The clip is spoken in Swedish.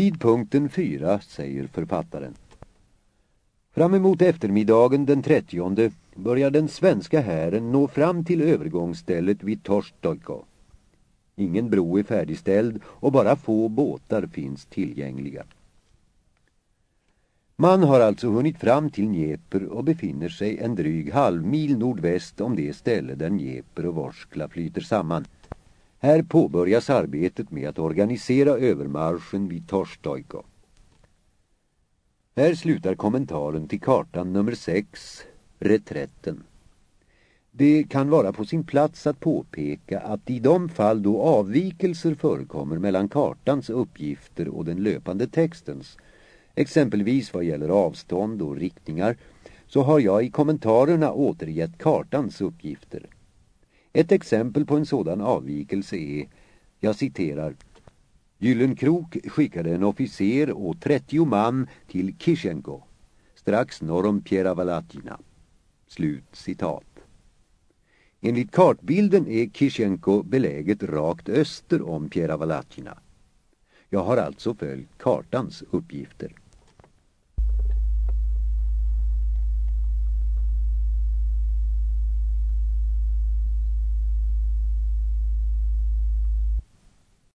Vid punkten 4 säger författaren. Fram emot eftermiddagen den 30 börjar den svenska hären nå fram till övergångsstället vid Torstojko. Ingen bro är färdigställd och bara få båtar finns tillgängliga. Man har alltså hunnit fram till Dnieper och befinner sig en dryg halvmil nordväst om det ställe där Dnieper och Vorskla flyter samman. Här påbörjas arbetet med att organisera övermarschen vid Torstojko. Här slutar kommentaren till kartan nummer 6, reträtten. Det kan vara på sin plats att påpeka att i de fall då avvikelser förekommer mellan kartans uppgifter och den löpande textens, exempelvis vad gäller avstånd och riktningar, så har jag i kommentarerna återgett kartans uppgifter. Ett exempel på en sådan avvikelse är, jag citerar, Gyllenkrok skickade en officer och 30 man till Kishenko, strax norr om Pieravalatina. Slut citat. Enligt kartbilden är Kishenko beläget rakt öster om Pieravalatina. Jag har alltså följt kartans uppgifter.